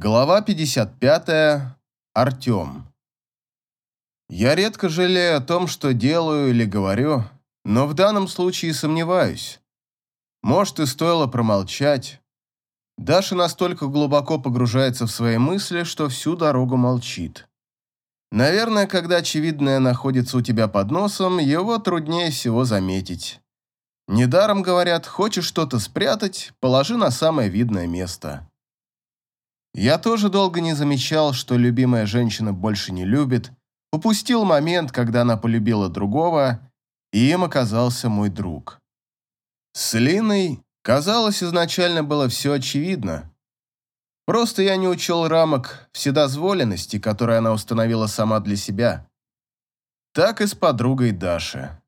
Глава 55. Артем. Я редко жалею о том, что делаю или говорю, но в данном случае сомневаюсь. Может, и стоило промолчать. Даша настолько глубоко погружается в свои мысли, что всю дорогу молчит. Наверное, когда очевидное находится у тебя под носом, его труднее всего заметить. Недаром говорят, хочешь что-то спрятать, положи на самое видное место. Я тоже долго не замечал, что любимая женщина больше не любит, упустил момент, когда она полюбила другого, и им оказался мой друг. С Линой, казалось, изначально было все очевидно. Просто я не учел рамок вседозволенности, которые она установила сама для себя. Так и с подругой Даши.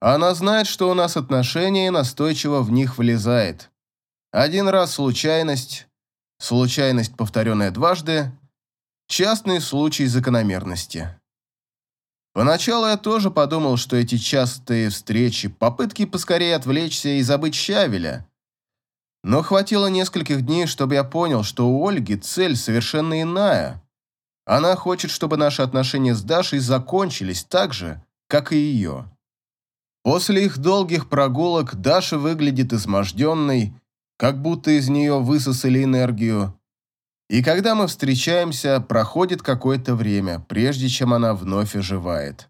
Она знает, что у нас отношения, и настойчиво в них влезает. Один раз случайность, случайность, повторенная дважды, частный случай закономерности. Поначалу я тоже подумал, что эти частые встречи, попытки поскорее отвлечься и забыть Щавеля. Но хватило нескольких дней, чтобы я понял, что у Ольги цель совершенно иная. Она хочет, чтобы наши отношения с Дашей закончились так же, как и ее. После их долгих прогулок Даша выглядит изможденной, как будто из нее высосали энергию. И когда мы встречаемся, проходит какое-то время, прежде чем она вновь оживает.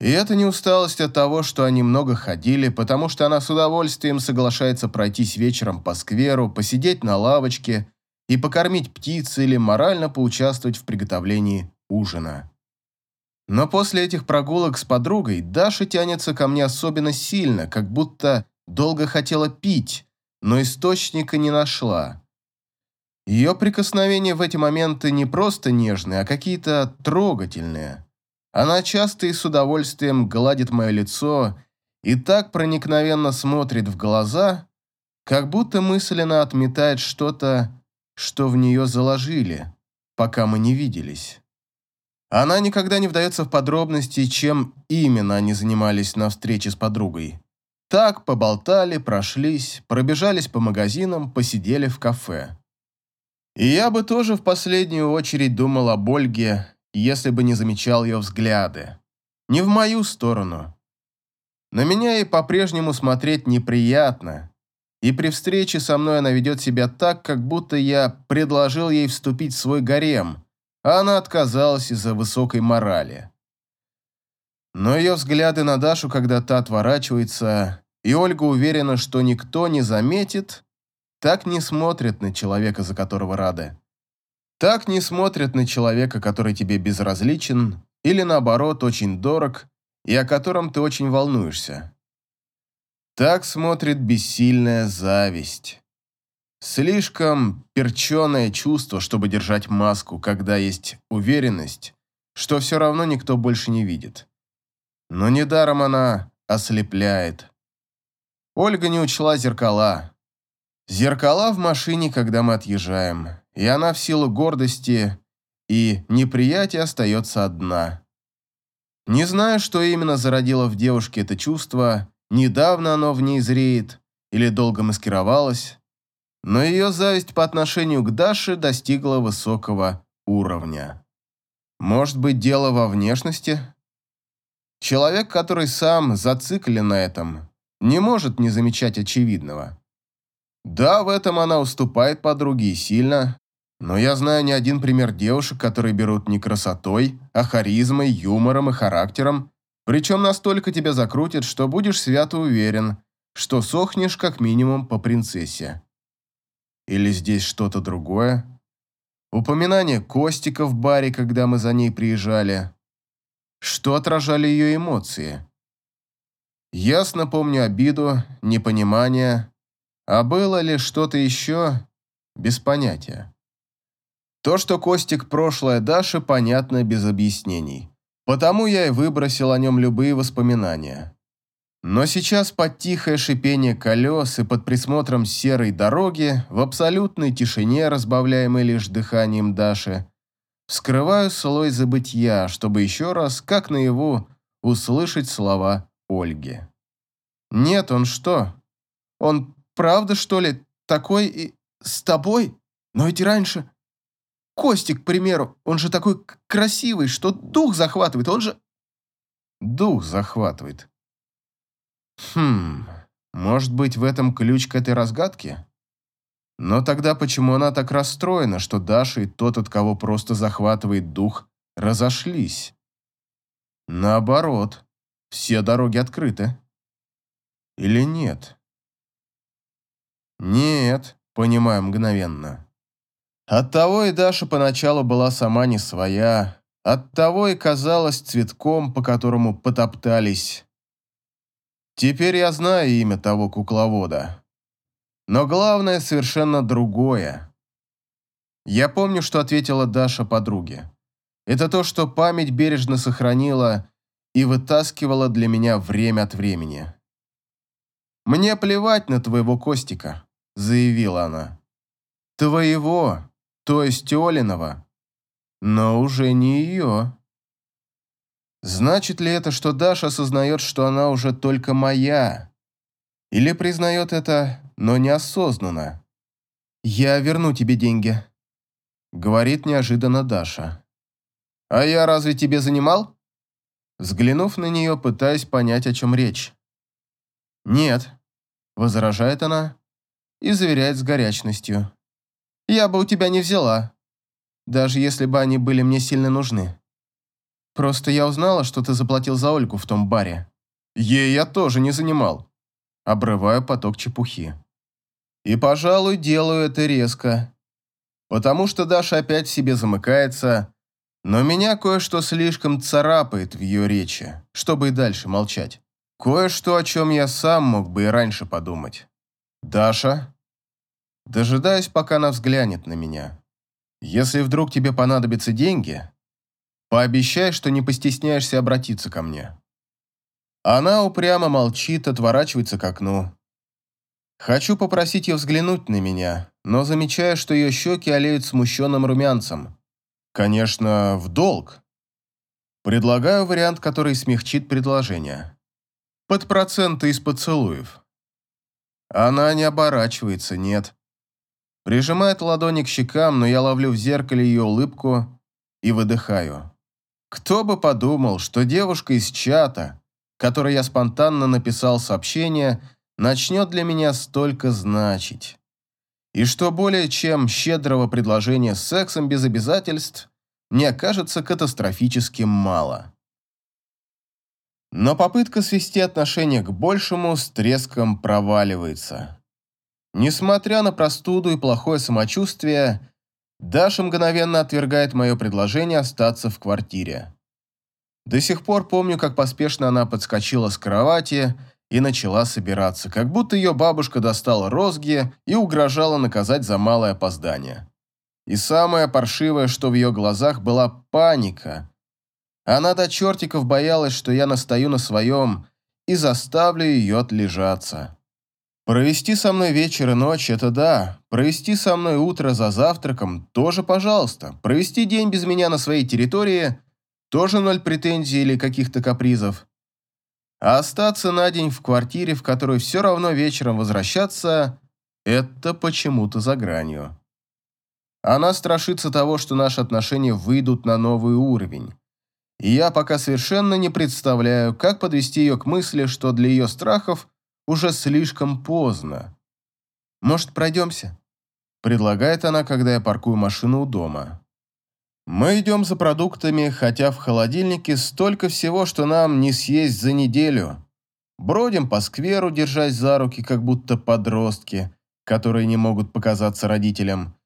И это не усталость от того, что они много ходили, потому что она с удовольствием соглашается пройтись вечером по скверу, посидеть на лавочке и покормить птиц или морально поучаствовать в приготовлении ужина. Но после этих прогулок с подругой Даша тянется ко мне особенно сильно, как будто долго хотела пить, но источника не нашла. Ее прикосновения в эти моменты не просто нежные, а какие-то трогательные. Она часто и с удовольствием гладит мое лицо и так проникновенно смотрит в глаза, как будто мысленно отметает что-то, что в нее заложили, пока мы не виделись. Она никогда не вдается в подробности, чем именно они занимались на встрече с подругой. Так поболтали, прошлись, пробежались по магазинам, посидели в кафе. И я бы тоже в последнюю очередь думал об Ольге, если бы не замечал ее взгляды. Не в мою сторону. На меня ей по-прежнему смотреть неприятно, и при встрече со мной она ведет себя так, как будто я предложил ей вступить в свой гарем, а она отказалась из-за высокой морали. Но ее взгляды на Дашу, когда та отворачивается, и Ольга уверена, что никто не заметит, так не смотрят на человека, за которого рады. Так не смотрят на человека, который тебе безразличен или, наоборот, очень дорог и о котором ты очень волнуешься. Так смотрит бессильная зависть. Слишком перченое чувство, чтобы держать маску, когда есть уверенность, что все равно никто больше не видит. Но недаром она ослепляет. Ольга не учла зеркала. Зеркала в машине, когда мы отъезжаем, и она в силу гордости и неприятия остается одна. Не знаю, что именно зародило в девушке это чувство, недавно оно в ней зреет или долго маскировалось, но ее зависть по отношению к Даше достигла высокого уровня. Может быть, дело во внешности? Человек, который сам зациклен на этом, не может не замечать очевидного. Да, в этом она уступает подруге и сильно, но я знаю не один пример девушек, которые берут не красотой, а харизмой, юмором и характером, причем настолько тебя закрутит, что будешь свято уверен, что сохнешь как минимум по принцессе. Или здесь что-то другое? Упоминание Костика в баре, когда мы за ней приезжали. Что отражали ее эмоции? Ясно помню обиду, непонимание, а было ли что-то еще, без понятия. То, что Костик прошлое Даши, понятно без объяснений. Потому я и выбросил о нем любые воспоминания. Но сейчас под тихое шипение колес и под присмотром серой дороги, в абсолютной тишине, разбавляемой лишь дыханием Даши, вскрываю слой забытья, чтобы еще раз, как наяву, услышать слова Ольги. «Нет, он что? Он правда, что ли, такой и с тобой? Но ведь раньше...» Костик, к примеру, он же такой красивый, что дух захватывает, он же...» «Дух захватывает». «Хм, может быть, в этом ключ к этой разгадке?» Но тогда почему она так расстроена, что Даша и тот, от кого просто захватывает дух, разошлись? Наоборот, все дороги открыты. Или нет? Нет, понимаю мгновенно. Оттого и Даша поначалу была сама не своя, оттого и казалась цветком, по которому потоптались. Теперь я знаю имя того кукловода. Но главное совершенно другое. Я помню, что ответила Даша подруге. Это то, что память бережно сохранила и вытаскивала для меня время от времени. «Мне плевать на твоего Костика», — заявила она. «Твоего, то есть Олиного, но уже не ее». Значит ли это, что Даша осознает, что она уже только моя? Или признает это, но неосознанно? «Я верну тебе деньги», — говорит неожиданно Даша. «А я разве тебе занимал?» Взглянув на нее, пытаясь понять, о чем речь. «Нет», — возражает она и заверяет с горячностью. «Я бы у тебя не взяла, даже если бы они были мне сильно нужны. Просто я узнала, что ты заплатил за Ольгу в том баре. Ей я тоже не занимал». Обрываю поток чепухи. И, пожалуй, делаю это резко, потому что Даша опять в себе замыкается, но меня кое-что слишком царапает в ее речи, чтобы и дальше молчать. Кое-что, о чем я сам мог бы и раньше подумать. «Даша?» Дожидаюсь, пока она взглянет на меня. «Если вдруг тебе понадобятся деньги, пообещай, что не постесняешься обратиться ко мне». Она упрямо молчит, отворачивается к окну. Хочу попросить ее взглянуть на меня, но замечаю, что ее щеки олеют смущенным румянцем. Конечно, в долг. Предлагаю вариант, который смягчит предложение. Под проценты из поцелуев. Она не оборачивается, нет. Прижимает ладони к щекам, но я ловлю в зеркале ее улыбку и выдыхаю. Кто бы подумал, что девушка из чата, которой я спонтанно написал сообщение, начнет для меня столько значить и что более чем щедрого предложения с сексом без обязательств мне окажется катастрофически мало. Но попытка свести отношения к большему с треском проваливается. Несмотря на простуду и плохое самочувствие, Даша мгновенно отвергает мое предложение остаться в квартире. До сих пор помню, как поспешно она подскочила с кровати и начала собираться, как будто ее бабушка достала розги и угрожала наказать за малое опоздание. И самое паршивое, что в ее глазах была паника. Она до чертиков боялась, что я настаю на своем и заставлю ее отлежаться. Провести со мной вечер и ночь – это да. Провести со мной утро за завтраком – тоже пожалуйста. Провести день без меня на своей территории – тоже ноль претензий или каких-то капризов. А остаться на день в квартире, в которой все равно вечером возвращаться, это почему-то за гранью. Она страшится того, что наши отношения выйдут на новый уровень. И я пока совершенно не представляю, как подвести ее к мысли, что для ее страхов уже слишком поздно. «Может, пройдемся?» Предлагает она, когда я паркую машину у дома. Мы идем за продуктами, хотя в холодильнике столько всего, что нам не съесть за неделю. Бродим по скверу, держась за руки, как будто подростки, которые не могут показаться родителям.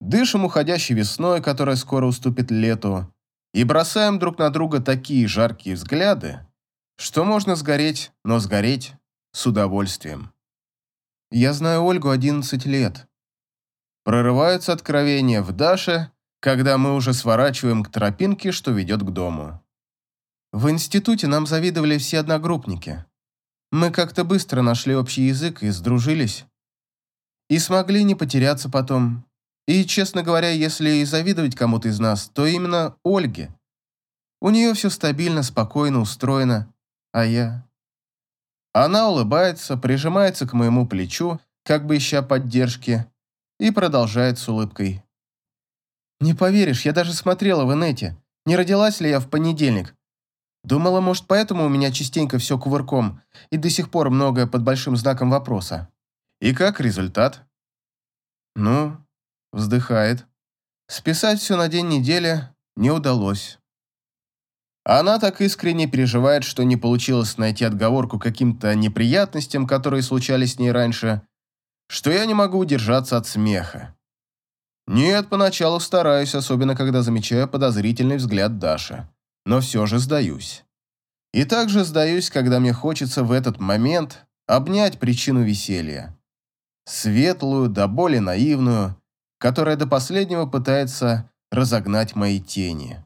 Дышим уходящей весной, которая скоро уступит лету, и бросаем друг на друга такие жаркие взгляды, что можно сгореть, но сгореть с удовольствием. Я знаю Ольгу 11 лет. Прорываются откровения в Даше, когда мы уже сворачиваем к тропинке, что ведет к дому. В институте нам завидовали все одногруппники. Мы как-то быстро нашли общий язык и сдружились. И смогли не потеряться потом. И, честно говоря, если и завидовать кому-то из нас, то именно Ольге. У нее все стабильно, спокойно, устроено. А я... Она улыбается, прижимается к моему плечу, как бы ища поддержки, и продолжает с улыбкой. Не поверишь, я даже смотрела в инете, не родилась ли я в понедельник. Думала, может, поэтому у меня частенько все кувырком, и до сих пор многое под большим знаком вопроса. И как результат? Ну, вздыхает. Списать все на день недели не удалось. Она так искренне переживает, что не получилось найти отговорку каким-то неприятностям, которые случались с ней раньше, что я не могу удержаться от смеха. Нет, поначалу стараюсь, особенно когда замечаю подозрительный взгляд Даши. Но все же сдаюсь. И также сдаюсь, когда мне хочется в этот момент обнять причину веселья. Светлую, до боли наивную, которая до последнего пытается разогнать мои тени.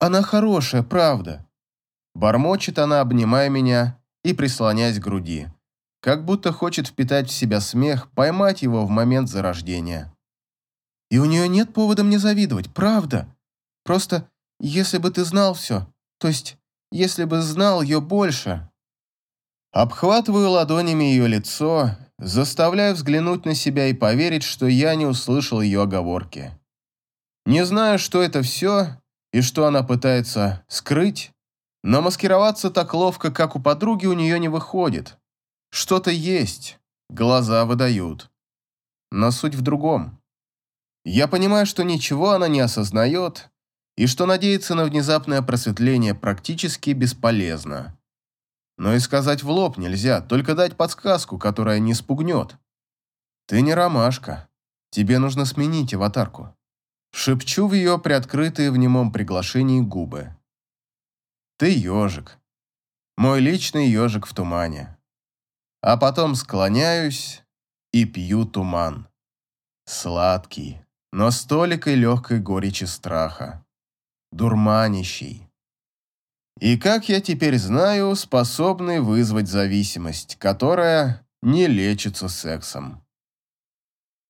Она хорошая, правда. Бормочет она, обнимая меня и прислоняясь к груди, как будто хочет впитать в себя смех, поймать его в момент зарождения. И у нее нет повода мне завидовать, правда. Просто, если бы ты знал все, то есть, если бы знал ее больше. Обхватываю ладонями ее лицо, заставляю взглянуть на себя и поверить, что я не услышал ее оговорки. Не знаю, что это все и что она пытается скрыть, но маскироваться так ловко, как у подруги, у нее не выходит. Что-то есть, глаза выдают. Но суть в другом. Я понимаю, что ничего она не осознает, и что надеяться на внезапное просветление практически бесполезно. Но и сказать в лоб нельзя, только дать подсказку, которая не спугнет. Ты не ромашка. Тебе нужно сменить аватарку. Шепчу в ее приоткрытые в немом приглашении губы. Ты ежик. Мой личный ежик в тумане. А потом склоняюсь и пью туман. Сладкий но с толикой легкой горечи страха. Дурманящий. И, как я теперь знаю, способный вызвать зависимость, которая не лечится сексом.